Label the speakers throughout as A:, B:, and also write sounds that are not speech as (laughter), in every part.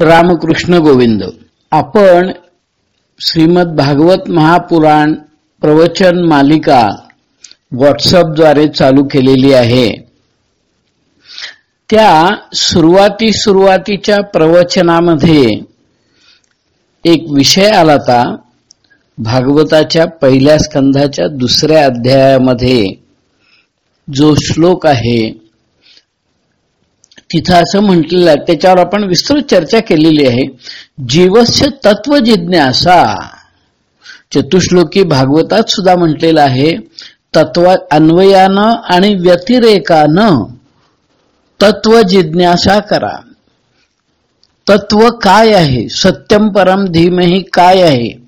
A: रामकृष्ण गोविंद. आपण श्रीमद भागवत महापुराण प्रवचन मालिका व्हॉट्सअपद्वारे चालू केलेली आहे. त्या सुरुवाती सुरुवातीच्या प्रवचनामध्ये एक विषय आला होता भागवताच्या पहिल्या स्कंधाच्या दुसऱ्या अध्यायामध्ये जो श्लोक आहे तिथं असं म्हटलेलं आहे त्याच्यावर आपण विस्तृत चर्चा केलेली आहे. जीवस्य तत्व जिज्ञासा. चतुश्लोकी भागवतात सुद्धा म्हटलेलं आहे तत्व अन्वयानं आणि व्यतिरेकानं. तत्व जिज्ञासा करा. तत्व काय आहे? सत्यम परम धीमही काय आहे?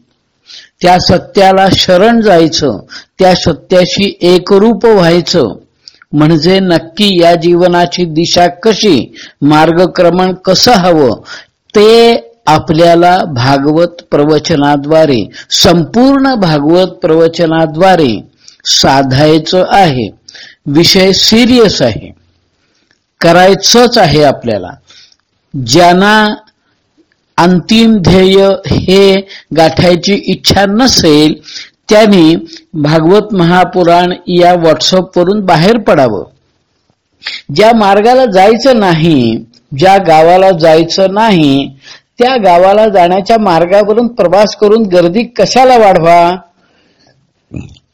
A: त्या सत्याला शरण जायचं त्या सत्याशी एकरूप व्हायचं. म्हणजे नक्की या जीवनाची दिशा कशी मार्गक्रमण कसं हवं ते आपल्याला भागवत प्रवचनाद्वारे संपूर्ण भागवत प्रवचनाद्वारे साधायचं आहे. विषय सिरियस आहे. करायचंच आहे आपल्याला. ज्यांना अंतिम ध्येय हे गाठायची इच्छा नसेल त्यांनी भागवत महापुराण या व्हॉट्सअपवरून बाहेर पडावं. ज्या मार्गाला जायचं नाही ज्या गावाला जायचं नाही त्या गावाला जाण्याच्या मार्गावरून प्रवास करून गर्दी कशाला वाढवा?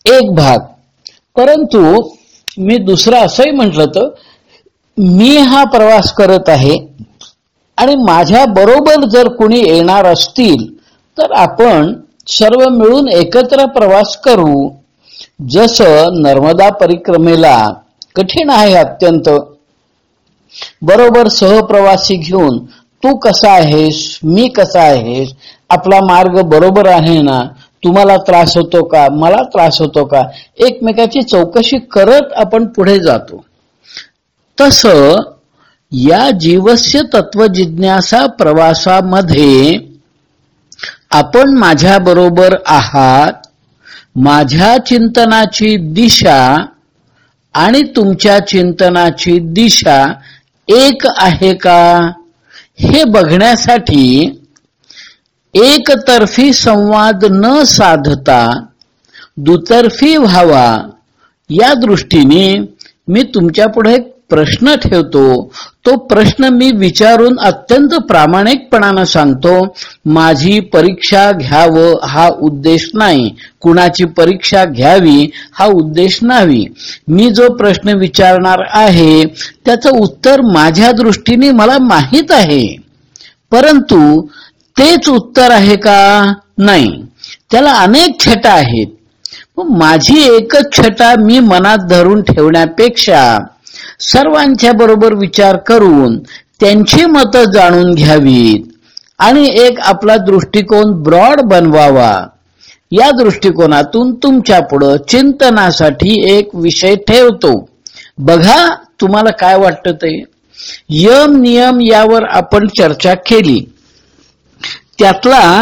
A: एक भाग. परंतु मी दुसरं असंही म्हटलं तर मी हा प्रवास करत आहे आणि माझ्या बरोबर जर कुणी येणार असतील तर आपण सर्व मिळून एकत्र प्रवास करू. जसं नर्मदा परिक्रमेला कठीण आहे अत्यंत. बरोबर सहप्रवासी घेऊन तू कसा आहेस? मी कसा आहेस? आपला मार्ग बरोबर आहे ना? तुम्हाला त्रास होतो का? मला त्रास होतो का? एकमेकाची चौकशी करत आपण पुढे जातो. तस या जीवस्य तत्व जिज्ञासा प्रवासामध्ये आपण माझ्याबरोबर आहात माझ्या चिंतनाची दिशा आणि तुमच्या चिंतनाची दिशा एक आहे का? हे बघण्यासाठी एकतर्फी संवाद न साधता दुतर्फी व्हावा. या दृष्टीने मी तुमच्यापुढे प्रश्न ठेवतो तो प्रश्न मी विचारून अत्यंत प्रामाणिकपणानं सांगतो माझी परीक्षा घ्यावं हा उद्देश नाही. कुणाची परीक्षा घ्यावी हा उद्देश नाही. मी जो प्रश्न विचारणार आहे त्याचं उत्तर माझ्या दृष्टीने मला माहीत आहे. परंतु तेच उत्तर आहे का? नाही. त्याला अनेक छटा आहेत. माझी एकच छटा मी मनात धरून ठेवण्यापेक्षा सर्वांच्या बरोबर विचार करून त्यांची मतं जाणून घ्यावीत आणि एक आपला दृष्टिकोन ब्रॉड बनवावा. या दृष्टिकोनातून तुमच्या पुढं चिंतनासाठी एक विषय ठेवतो. बघा तुम्हाला काय वाटतं ते? यम नियम यावर आपण चर्चा केली. त्यातला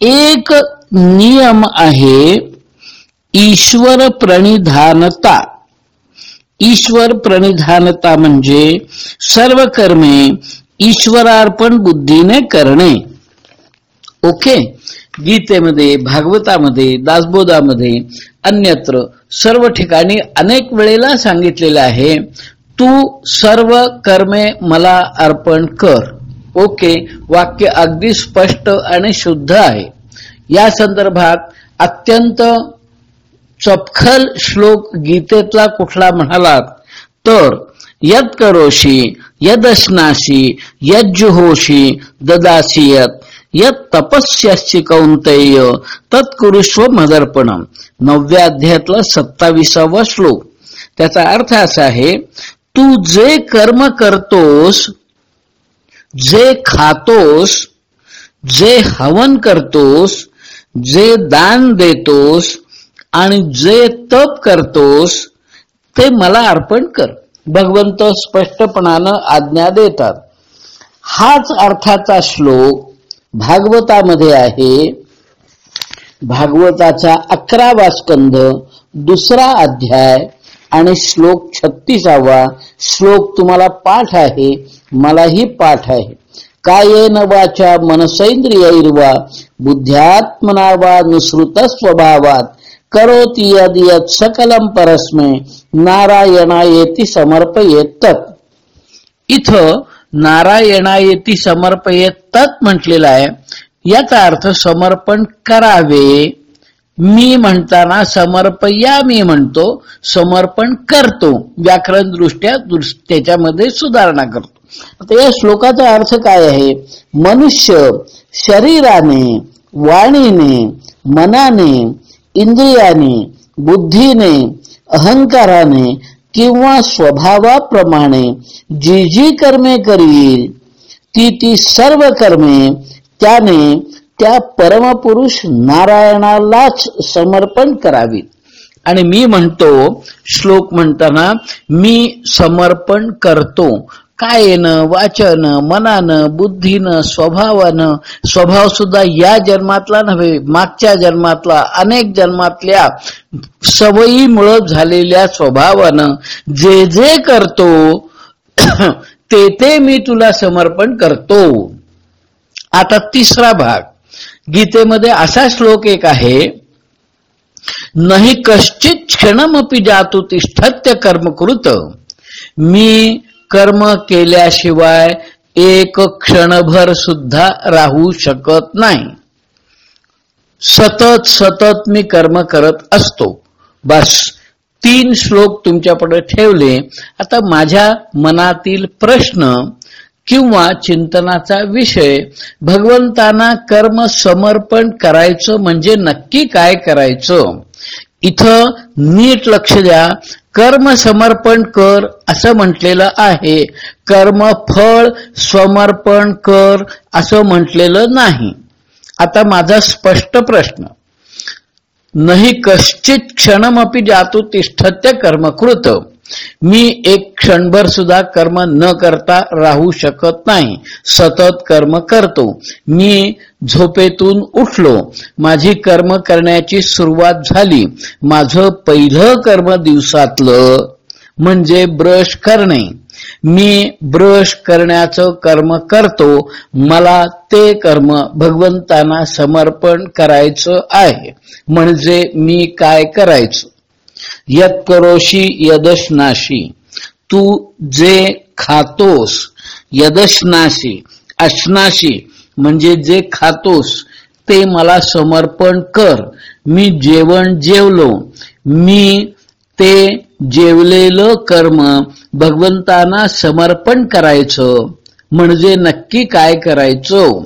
A: एक नियम आहे ईश्वर प्रणिधानता. ईश्वर प्रणिधानता म्हणजे सर्व कर्मे ईश्वरार्पण बुद्धीने करणे. ओके? गीतेमध्ये भागवतामध्ये दासबोधामध्ये अन्यत्र सर्व ठिकाणी अनेक वेळेला सांगितलेलं आहे तू सर्व कर्मे मला अर्पण कर. ओके? वाक्य अगदी स्पष्ट आणि शुद्ध आहे. या संदर्भात अत्यंत चपखल श्लोक गीतेतला कुठला म्हणालात? तर यद करोशी यदश्नाशी यज्जुहोशी ददासी यत यत तपस्याची कौंतेय तत्कुरुष्व मदर्पण नवव्या अध्यायातला सत्ताविसावा श्लोक. त्याचा अर्थ असा आहे तू जे कर्म करतोस जे खातोस जे हवन करतोस जे दान देतोस आणि जे तप करतोस ते मला अर्पण कर. भगवंत स्पष्टपणानं आज्ञा देतात. हाच अर्थाचा श्लोक भागवतामध्ये आहे. भागवताचा अकरावा स्कंध दुसरा अध्याय आणि श्लोक छत्तीसावा श्लोक तुम्हाला पाठ आहे मलाही पाठ आहे. कायेन वाचा मनसैंद्रियैर्वा बुद्ध्यात्मना वा नुसृत स्वभावात. करोति यद यत् सकलम परस्मे नारायणायेती समर्पयेत इथं नारायणायेती समर्पयेत तत् म्हटलेलं आहे. याचा अर्थ समर्पण करावे. मी म्हणताना समर्पया मी म्हणतो समर्पण करतो. व्याकरण दृष्ट्या त्याच्यामध्ये सुधारणा करतो. आता या श्लोकाचा अर्थ काय आहे? मनुष्य शरीराने वाणीने मनाने इंद्रियाने बुद्धीने अहंकाराने किंवा स्वभावाप्रमाणे जी जी कर्मे करील ती ती सर्व कर्मे त्याने त्या परमपुरुष नारायणालाच समर्पण करावी आणि मी म्हणतो श्लोक म्हणताना मी समर्पण करतो कायेनं वाचन मनानं बुद्धीनं स्वभावानं स्वभाव सुद्धा या जन्मातला नव्हे मागच्या जन्मातला अनेक जन्मातल्या सवयीमुळं झालेल्या स्वभावानं जे जे करतो (clears throat) ते ते मी तुला समर्पण करतो. आता तिसरा भाग. गीतेमध्ये असा श्लोक एक आहे नाही कश्चित क्षणमपी जातो तिष्ठत्य कर्मकृत मी कर्म केल्याशिवाय एक क्षणभर सुद्धा राहू शकत नाही. सतत सतत मी कर्म करत असतो. बस तीन श्लोक तुमच्यापुढे ठेवले. आता माझ्या मनातील प्रश्न किंवा चिंतनाचा विषय भगवंतांना कर्म समर्पण करायचं म्हणजे नक्की काय करायचं? इथं नीट लक्ष द्या. कर्म समर्पण कर असं म्हटलेलं आहे. कर्म फळ समर्पण कर असं म्हटलेलं नाही. आता माझा स्पष्ट प्रश्न. नाही कश्चित क्षणमपी जातो तिष्ठत्य कर्मकृत. मी एक क्षणभर सुद्धा कर्म न करता राहू शकत नाही. सतत कर्म करतो. मी झोपेतून उठलो. माझी कर्म करण्याची सुरुवात झाली. माझं पहिलं कर्म दिवसातलं म्हणजे ब्रश करणे. मी ब्रश करण्याचं कर्म करतो. मला ते कर्म भगवंतांना समर्पण करायचं आहे. म्हणजे मी काय करायचं? यत करोशी यदशनाशी तू जे खातोस यदशनाशी अशनाशी म्हणजे जे खातोस ते मला समर्पण कर. मी जेवण जेवलो मी ते जेवलेलं कर्म भगवंतांना समर्पण करायचं. म्हणजे नक्की काय करायचं?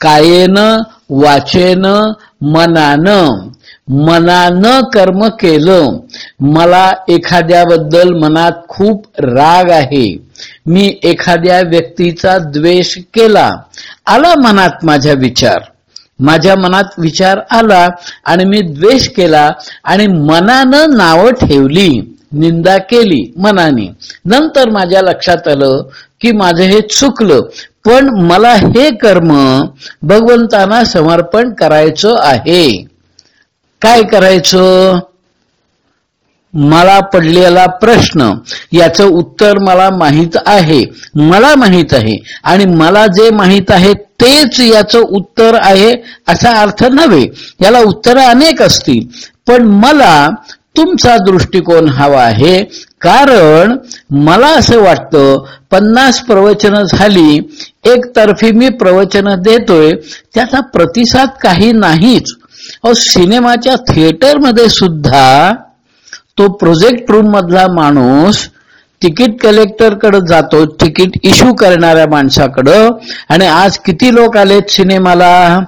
A: कायेनं वाचेनं मनानं. मनानं कर्म केलं मला एखाद्याबद्दल मनात खूप राग आहे. मी एखाद्या व्यक्तीचा द्वेष केला आला मनात माझ्या विचार. माझ्या मनात विचार आला आणि मी द्वेष केला आणि मनानं नावं ठेवली निंदा केली मनाने. नंतर माझ्या लक्षात आलं की माझं हे चुकलं पण मला हे कर्म भगवंतांना समर्पण करायचं आहे. काय करायचं? मला पडलेला प्रश्न. याचं उत्तर मला माहीत आहे. मला माहीत आहे. आणि मला जे माहीत आहे तेच याचं उत्तर आहे असा अर्थ नव्हे. याला उत्तर अनेक असतील. पण मला तुमचा दृष्टिकोन हवा आहे. कारण मला असं वाटतं पन्नास प्रवचन झाली एकतर्फी मी प्रवचन देतोय त्याचा प्रतिसाद काही नाहीच. अहो सिनेमाच्या थिएटरमध्ये सुद्धा तो प्रोजेक्ट रूम मधला माणूस तिकीट कलेक्टरकडं जातो तिकीट इश्यू करणाऱ्या माणसाकडं आणि आज किती लोक आलेत सिनेमाला?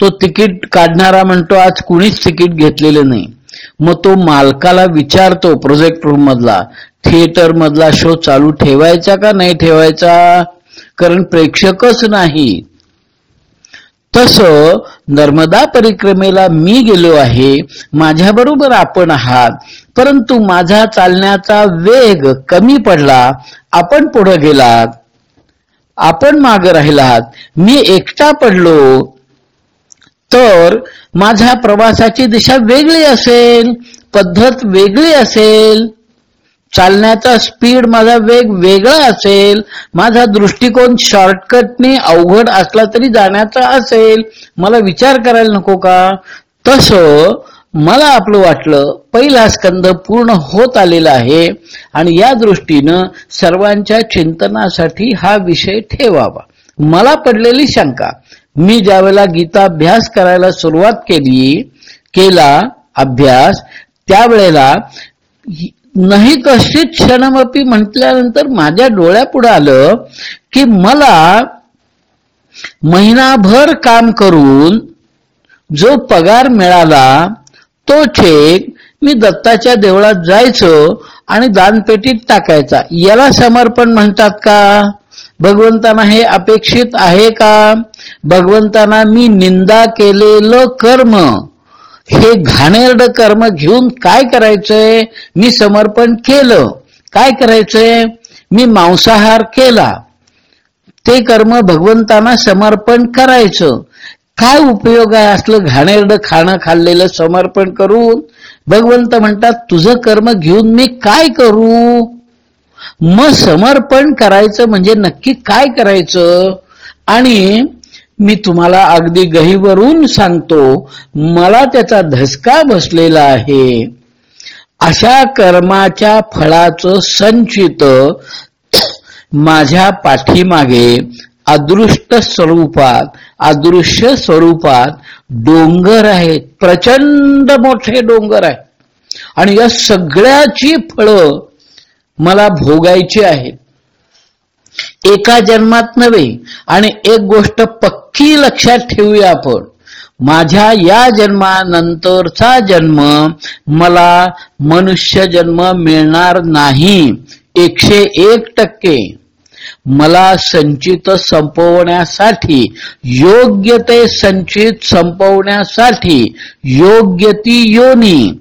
A: तो तिकीट काढणारा म्हणतो आज कुणीच तिकीट घेतलेलं नाही. मग तो मालकाला विचारतो प्रोजेक्ट रूम मधला थिएटर मधला शो चालू ठेवायचा का नाही ठेवायचा? कारण प्रेक्षकच नाही. तस नर्मदा परिक्रमेला मी गेलो आहे माझ्या बरोबर आपण आहात. परंतु माझा चालण्याचा वेग कमी पडला आपण पुढे गेलात. आपण माग राहिलात. मी एकटा पडलो. तर माझ्या प्रवासाची दिशा वेगळी असेल पद्धत वेगळी असेल. चालण्याचा स्पीड माझा वेग वेगळा असेल माझा दृष्टिकोन शॉर्टकटने अवघड असला तरी जाण्याचा असेल. मला विचार करायला नको का? तस मला आपलं वाटलं पहिला स्कंद पूर्ण होत आलेला आहे आणि या दृष्टीनं सर्वांच्या चिंतनासाठी हा विषय ठेवावा. मला पडलेली शंका. मी ज्यावेळेला गीताभ्यास करायला सुरुवात केली केला अभ्यास त्यावेळेला नाही कशीच क्षणमपी म्हटल्यानंतर माझ्या डोळ्यापुढे आलं की मला महिनाभर काम करून जो पगार मिळाला तो चेक मी दत्ताच्या देवळात जायचं आणि दानपेटीत टाकायचा. याला समर्पण म्हणतात का? भगवंतांना हे अपेक्षित आहे का? भगवंतांना मी निंदा केलेलं कर्म हे घाणेरड कर्म घेऊन काय करायचंय? मी समर्पण केलं. काय करायचंय? मी मांसाहार केला. ते कर्म भगवंतांना समर्पण करायचं. काय उपयोग आहे असलं घाणेरड खाणं खाल्लेलं समर्पण करून? भगवंत म्हणतात तुझं कर्म घेऊन मी काय करू? मग समर्पण करायचं म्हणजे नक्की काय करायचं? आणि मी तुम्हाला अगदी गहीवरून सांगतो मला त्याचा धसका बसलेला आहे. अशा कर्माच्या फळाचं संचित माझ्या पाठीमागे अदृष्ट स्वरूपात अदृश्य स्वरूपात डोंगर आहेत प्रचंड मोठे डोंगर आहेत आणि या सगळ्याची फळं मला भोगायची आहेत. एका जन्मात नव्हे. आणि एक गोष्ट पक्की लक्षात ठेवूया आपण. माझ्या या जन्मानंतरचा जन्म मला मनुष्य जन्म मिळणार नाही. एकशे एक टक्के. मला संचित संपवण्यासाठी योग्य ते संचित संपवण्यासाठी योग्य ती योनी.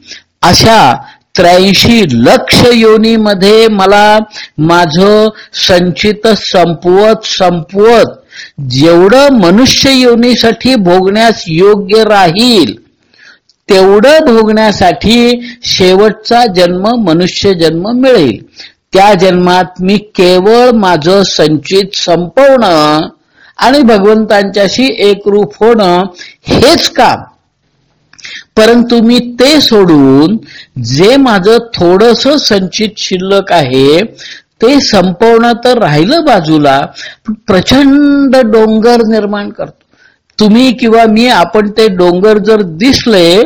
A: अशा त्र्याऐंशी लक्ष योनीमध्ये मला माझ संचित संपवत संपवत जेवढं मनुष्य योनीसाठी भोगण्यास योग्य राहील तेवढं भोगण्यासाठी शेवटचा जन्म मनुष्य जन्म मिळेल. त्या जन्मात मी केवळ माझं संचित संपवणं आणि भगवंतांच्याशी एकरूप होणं हेच काम. परंतु मी ते सोडून जे माझं थोडस संचित शिल्लक आहे ते संपवणं तर राहिलं बाजूला प्रचंड डोंगर निर्माण करतो. तुम्ही किंवा मी आपण ते डोंगर जर दिसले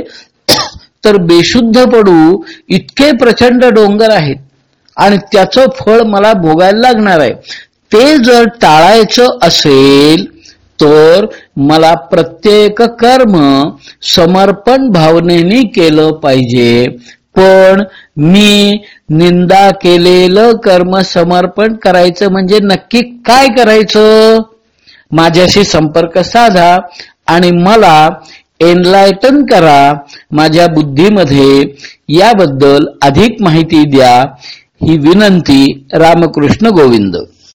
A: तर बेशुद्ध पडू इतके प्रचंड डोंगर आहेत. आणि त्याचं फळ मला भोगायला लागणार आहे. ते जर टाळायचं असेल तर मला प्रत्येक कर्म समर्पण भावनेने केलं पाहिजे. पण मी निंदा केलेलं कर्म समर्पण करायचं म्हणजे नक्की काय करायचं? माझ्याशी संपर्क साधा आणि मला एनलायटन करा. माझ्या बुद्धीमध्ये याबद्दल अधिक माहिती द्या. ही विनंती रामकृष्ण गोविंद.